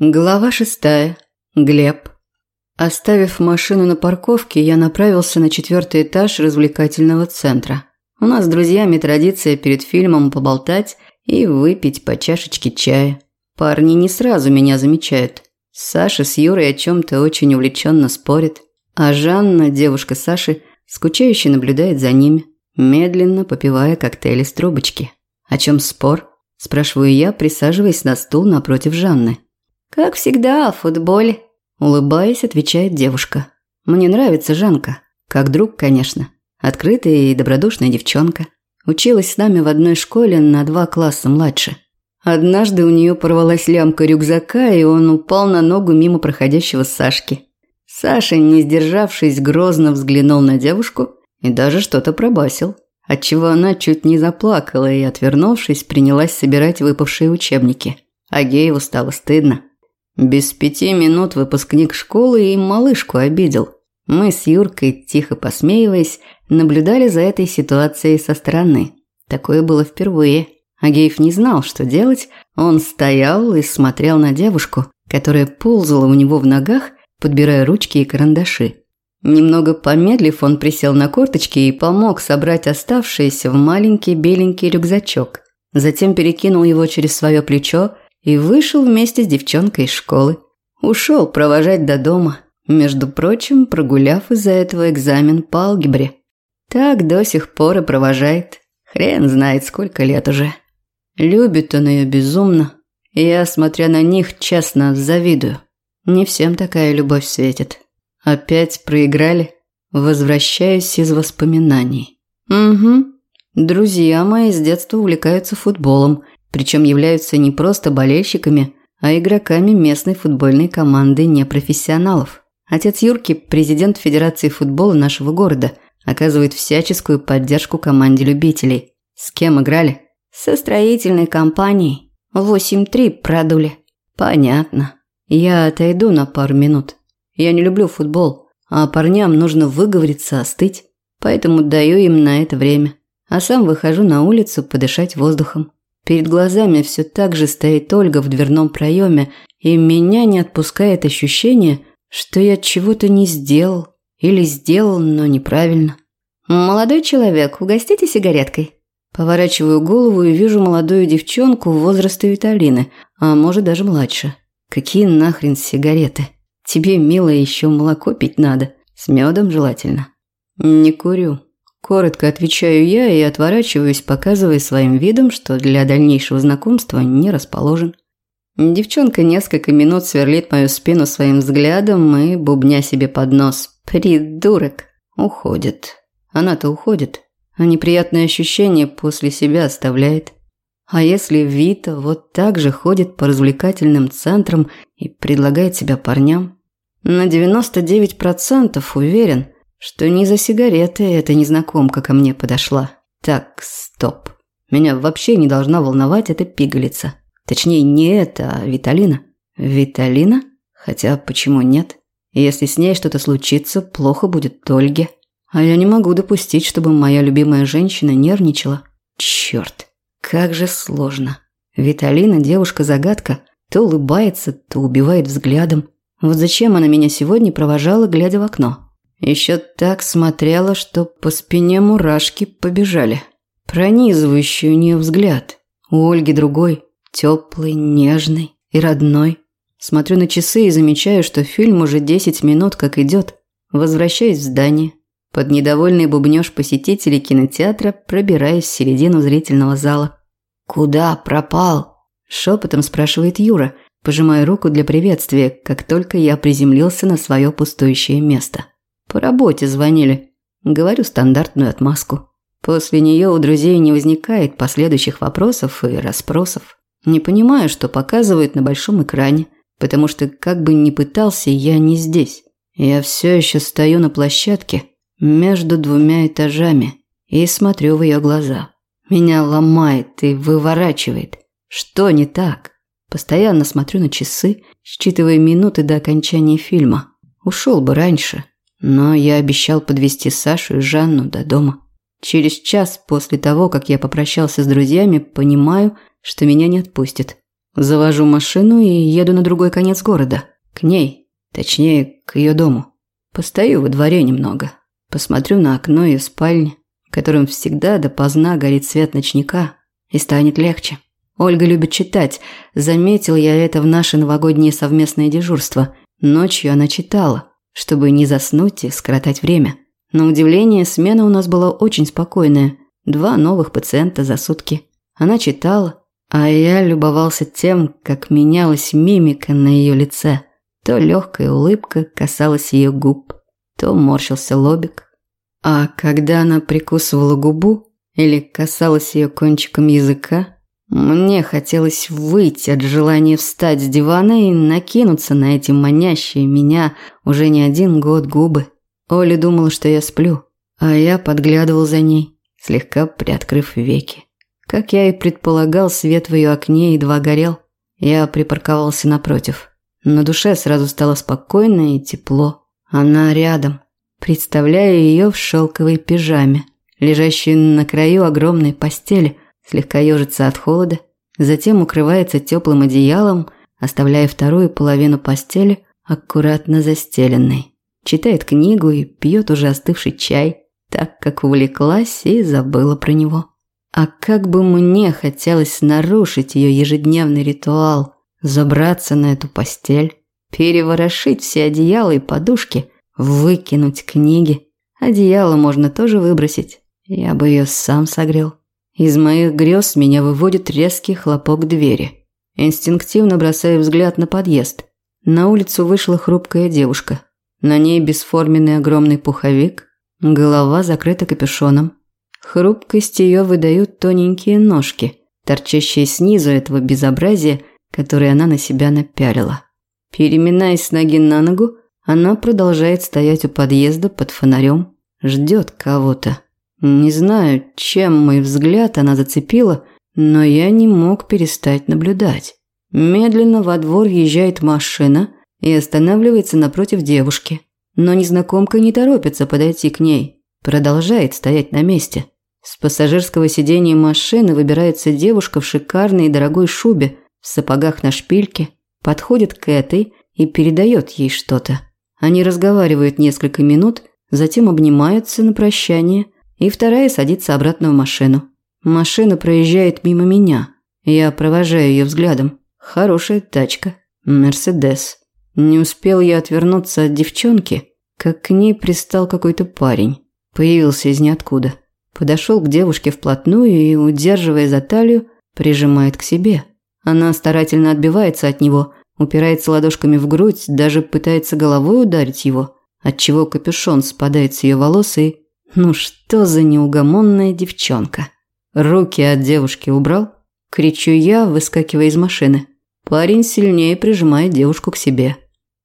Глава шестая. Глеб. Оставив машину на парковке, я направился на четвертый этаж развлекательного центра. У нас с друзьями традиция перед фильмом поболтать и выпить по чашечке чая. Парни не сразу меня замечают. Саша с Юрой о чем-то очень увлеченно спорят, а Жанна, девушка Саши, скучающе наблюдает за ними, медленно попивая коктейли с трубочки. «О чем спор?» – спрашиваю я, присаживаясь на стул напротив Жанны. «Как всегда, о футболе», – улыбаясь, отвечает девушка. «Мне нравится Жанка. Как друг, конечно. Открытая и добродушная девчонка. Училась с нами в одной школе на два класса младше. Однажды у нее порвалась лямка рюкзака, и он упал на ногу мимо проходящего Сашки. Саша, не сдержавшись, грозно взглянул на девушку и даже что-то пробасил, отчего она чуть не заплакала и, отвернувшись, принялась собирать выпавшие учебники. А Гееву стало стыдно. Без пяти минут выпускник школы и малышку обидел. Мы с Юркой, тихо посмеиваясь, наблюдали за этой ситуацией со стороны. Такое было впервые. Агеев не знал, что делать. Он стоял и смотрел на девушку, которая ползала у него в ногах, подбирая ручки и карандаши. Немного помедлив, он присел на корточки и помог собрать оставшиеся в маленький беленький рюкзачок. Затем перекинул его через свое плечо и вышел вместе с девчонкой из школы. Ушел провожать до дома, между прочим, прогуляв из-за этого экзамен по алгебре. Так до сих пор и провожает. Хрен знает, сколько лет уже. Любит он ее безумно. Я, смотря на них, честно завидую. Не всем такая любовь светит. Опять проиграли. Возвращаюсь из воспоминаний. Угу. Друзья мои с детства увлекаются футболом – причем являются не просто болельщиками, а игроками местной футбольной команды непрофессионалов. Отец Юрки, президент Федерации футбола нашего города, оказывает всяческую поддержку команде любителей. С кем играли? Со строительной компанией. 8-3 продули. Понятно. Я отойду на пару минут. Я не люблю футбол, а парням нужно выговориться, остыть. Поэтому даю им на это время. А сам выхожу на улицу подышать воздухом. Перед глазами все так же стоит Ольга в дверном проеме, и меня не отпускает ощущение, что я чего-то не сделал или сделал, но неправильно. «Молодой человек, угостите сигареткой?» Поворачиваю голову и вижу молодую девчонку возраста Виталины, а может даже младше. Какие нахрен сигареты? Тебе, милая, еще молоко пить надо. С медом желательно. Не курю. Коротко отвечаю я и отворачиваюсь, показывая своим видом, что для дальнейшего знакомства не расположен. Девчонка несколько минут сверлит мою спину своим взглядом и, бубня себе под нос, «Придурок!» уходит. Она-то уходит, а неприятное ощущение после себя оставляет. А если Вита вот так же ходит по развлекательным центрам и предлагает себя парням? На 99% уверен – что не за сигареты эта незнакомка ко мне подошла. Так, стоп. Меня вообще не должна волновать эта пигалица. Точнее, не это, а Виталина. Виталина? Хотя почему нет? Если с ней что-то случится, плохо будет Ольге. А я не могу допустить, чтобы моя любимая женщина нервничала. Черт, как же сложно. Виталина девушка-загадка. То улыбается, то убивает взглядом. Вот зачем она меня сегодня провожала, глядя в окно? Еще так смотрела, что по спине мурашки побежали. Пронизывающий у нее взгляд. У Ольги другой, теплый, нежный и родной. Смотрю на часы и замечаю, что фильм уже 10 минут как идет. Возвращаюсь в здание. Под недовольный бубнёж посетителей кинотеатра пробираюсь в середину зрительного зала. «Куда пропал?» – шепотом спрашивает Юра, пожимая руку для приветствия, как только я приземлился на свое пустующее место. По работе звонили. Говорю стандартную отмазку. После нее у друзей не возникает последующих вопросов и расспросов. Не понимаю, что показывают на большом экране, потому что как бы ни пытался, я не здесь. Я все еще стою на площадке между двумя этажами и смотрю в ее глаза. Меня ломает и выворачивает. Что не так? Постоянно смотрю на часы, считывая минуты до окончания фильма. Ушел бы раньше, но я обещал подвести Сашу и Жанну до дома. Через час после того, как я попрощался с друзьями, понимаю, что меня не отпустят. Завожу машину и еду на другой конец города. К ней. Точнее, к ее дому. Постою во дворе немного. Посмотрю на окно ее спальни, в котором всегда допоздна горит свет ночника, и станет легче. Ольга любит читать. Заметил я это в наше новогоднее совместное дежурство. Ночью она читала, чтобы не заснуть и скоротать время. На удивление, смена у нас была очень спокойная. Два новых пациента за сутки. Она читала, а я любовался тем, как менялась мимика на ее лице. То легкая улыбка касалась ее губ, то морщился лобик. А когда она прикусывала губу или касалась ее кончиком языка, мне хотелось выйти от желания встать с дивана и накинуться на эти манящие меня уже не один год губы. Оля думала, что я сплю, а я подглядывал за ней, слегка приоткрыв веки. Как я и предполагал, свет в ее окне едва горел. Я припарковался напротив. На душе сразу стало спокойно и тепло. Она рядом. Представляю ее в шелковой пижаме, лежащей на краю огромной постели – слегка ежится от холода, затем укрывается теплым одеялом, оставляя вторую половину постели аккуратно застеленной. Читает книгу и пьет уже остывший чай, так как увлеклась и забыла про него. А как бы мне хотелось нарушить ее ежедневный ритуал, забраться на эту постель, переворошить все одеяла и подушки, выкинуть книги. Одеяло можно тоже выбросить, я бы ее сам согрел. Из моих грез меня выводит резкий хлопок двери. Инстинктивно бросаю взгляд на подъезд. На улицу вышла хрупкая девушка. На ней бесформенный огромный пуховик, голова закрыта капюшоном. Хрупкость ее выдают тоненькие ножки, торчащие снизу этого безобразия, которое она на себя напялила. Переминаясь с ноги на ногу, она продолжает стоять у подъезда под фонарем, ждет кого-то. Не знаю, чем мой взгляд она зацепила, но я не мог перестать наблюдать. Медленно во двор въезжает машина и останавливается напротив девушки. Но незнакомка не торопится подойти к ней, продолжает стоять на месте. С пассажирского сиденья машины выбирается девушка в шикарной и дорогой шубе, в сапогах на шпильке, подходит к этой и передает ей что-то. Они разговаривают несколько минут, затем обнимаются на прощание – и вторая садится обратно в машину. Машина проезжает мимо меня. Я провожаю ее взглядом. Хорошая тачка. Мерседес. Не успел я отвернуться от девчонки, как к ней пристал какой-то парень. Появился из ниоткуда. Подошел к девушке вплотную и, удерживая за талию, прижимает к себе. Она старательно отбивается от него, упирается ладошками в грудь, даже пытается головой ударить его, отчего капюшон спадает с ее волос и ну что за неугомонная девчонка? Руки от девушки убрал? Кричу я, выскакивая из машины. Парень сильнее прижимает девушку к себе.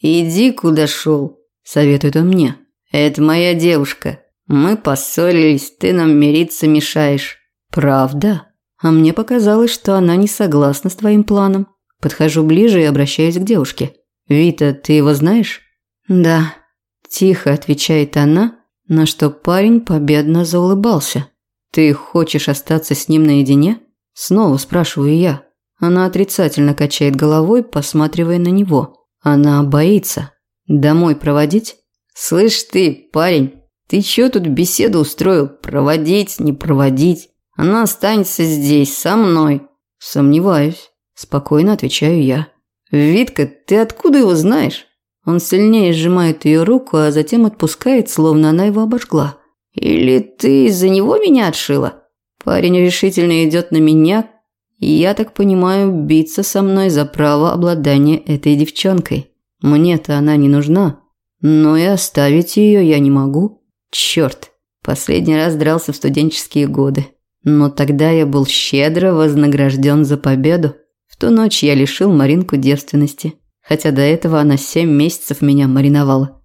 «Иди, куда шел», – советует он мне. «Это моя девушка. Мы поссорились, ты нам мириться мешаешь». «Правда?» А мне показалось, что она не согласна с твоим планом. Подхожу ближе и обращаюсь к девушке. «Вита, ты его знаешь?» «Да», – тихо отвечает она, на что парень победно заулыбался. «Ты хочешь остаться с ним наедине?» Снова спрашиваю я. Она отрицательно качает головой, посматривая на него. Она боится. «Домой проводить?» «Слышь ты, парень, ты чё тут беседу устроил? Проводить, не проводить? Она останется здесь, со мной». «Сомневаюсь», – спокойно отвечаю я. «Витка, ты откуда его знаешь?» Он сильнее сжимает ее руку, а затем отпускает, словно она его обожгла. «Или ты из-за него меня отшила?» Парень решительно идет на меня, и я так понимаю, биться со мной за право обладания этой девчонкой. Мне-то она не нужна, но и оставить ее я не могу. Черт, последний раз дрался в студенческие годы. Но тогда я был щедро вознагражден за победу. В ту ночь я лишил Маринку девственности хотя до этого она семь месяцев меня мариновала.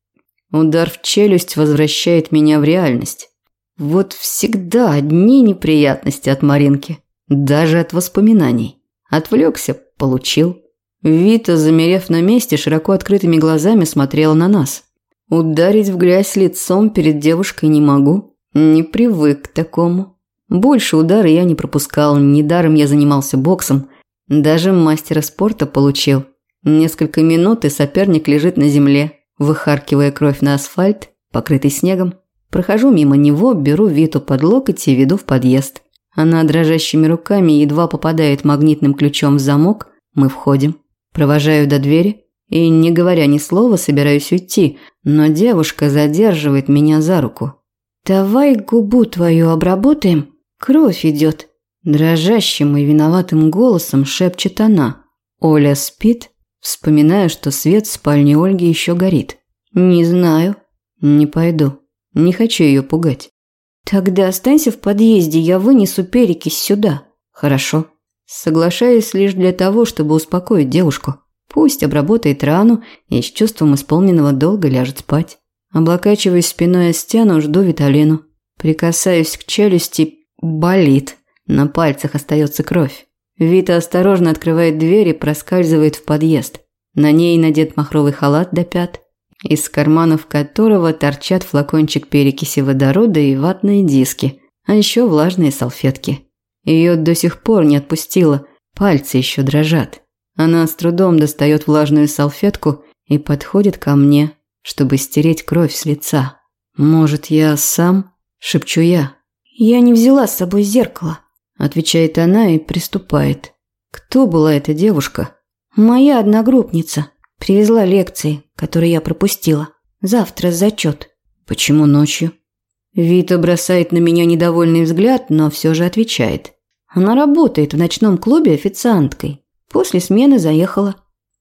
Удар в челюсть возвращает меня в реальность. Вот всегда одни неприятности от Маринки, даже от воспоминаний. Отвлекся – получил. Вита, замерев на месте, широко открытыми глазами смотрела на нас. Ударить в грязь лицом перед девушкой не могу. Не привык к такому. Больше удары я не пропускал, недаром я занимался боксом. Даже мастера спорта получил. Несколько минут, и соперник лежит на земле, выхаркивая кровь на асфальт, покрытый снегом. Прохожу мимо него, беру Виту под локоть и веду в подъезд. Она дрожащими руками едва попадает магнитным ключом в замок. Мы входим. Провожаю до двери и, не говоря ни слова, собираюсь уйти, но девушка задерживает меня за руку. «Давай губу твою обработаем, кровь идет», – дрожащим и виноватым голосом шепчет она. Оля спит, вспоминая, что свет в спальне Ольги еще горит. «Не знаю». «Не пойду. Не хочу ее пугать». «Тогда останься в подъезде, я вынесу перекись сюда». «Хорошо». Соглашаюсь лишь для того, чтобы успокоить девушку. Пусть обработает рану и с чувством исполненного долга ляжет спать. Облокачиваюсь спиной о стену, жду Виталину. Прикасаюсь к челюсти, болит. На пальцах остается кровь. Вита осторожно открывает дверь и проскальзывает в подъезд. На ней надет махровый халат до пят, из карманов которого торчат флакончик перекиси водорода и ватные диски, а еще влажные салфетки. Ее до сих пор не отпустило, пальцы еще дрожат. Она с трудом достает влажную салфетку и подходит ко мне, чтобы стереть кровь с лица. «Может, я сам?» – шепчу я. «Я не взяла с собой зеркало», – отвечает она и приступает. «Кто была эта девушка?» «Моя одногруппница. Привезла лекции, которые я пропустила. Завтра зачет». «Почему ночью?» Вита бросает на меня недовольный взгляд, но все же отвечает. Она работает в ночном клубе официанткой. После смены заехала.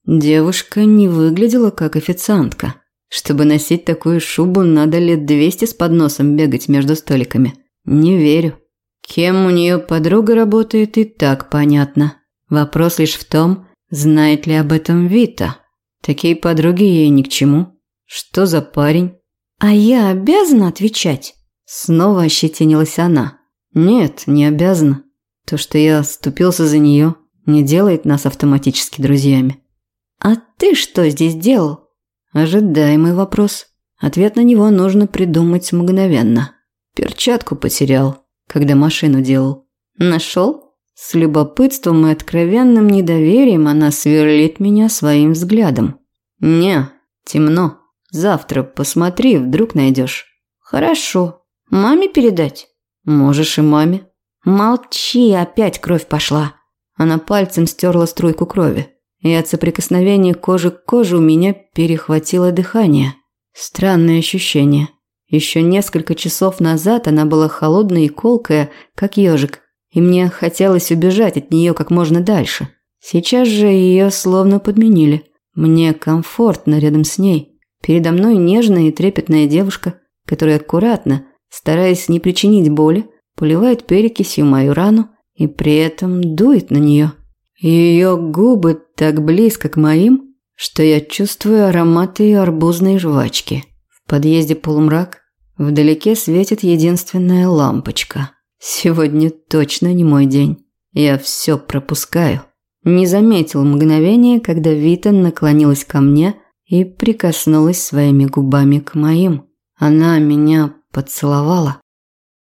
Девушка не выглядела как официантка. Чтобы носить такую шубу, надо лет двести с подносом бегать между столиками. Не верю. Кем у нее подруга работает, и так понятно. Вопрос лишь в том, знает ли об этом Вита. Такие подруги ей ни к чему. Что за парень? А я обязана отвечать? Снова ощетинилась она. Нет, не обязана. То, что я ступился за нее, не делает нас автоматически друзьями. А ты что здесь делал? Ожидаемый вопрос. Ответ на него нужно придумать мгновенно. Перчатку потерял, когда машину делал. Нашел? С любопытством и откровенным недоверием она сверлит меня своим взглядом. «Не, темно. Завтра посмотри, вдруг найдешь». «Хорошо. Маме передать?» «Можешь и маме». «Молчи, опять кровь пошла». Она пальцем стерла струйку крови. И от соприкосновения кожи к коже у меня перехватило дыхание. Странное ощущение. Еще несколько часов назад она была холодная и колкая, как ежик, и мне хотелось убежать от нее как можно дальше. Сейчас же ее словно подменили. Мне комфортно рядом с ней. Передо мной нежная и трепетная девушка, которая аккуратно, стараясь не причинить боли, поливает перекисью мою рану и при этом дует на нее. Ее губы так близко к моим, что я чувствую аромат ее арбузной жвачки. В подъезде полумрак, вдалеке светит единственная лампочка. Сегодня точно не мой день. Я все пропускаю. Не заметил мгновения, когда Вита наклонилась ко мне и прикоснулась своими губами к моим. Она меня поцеловала.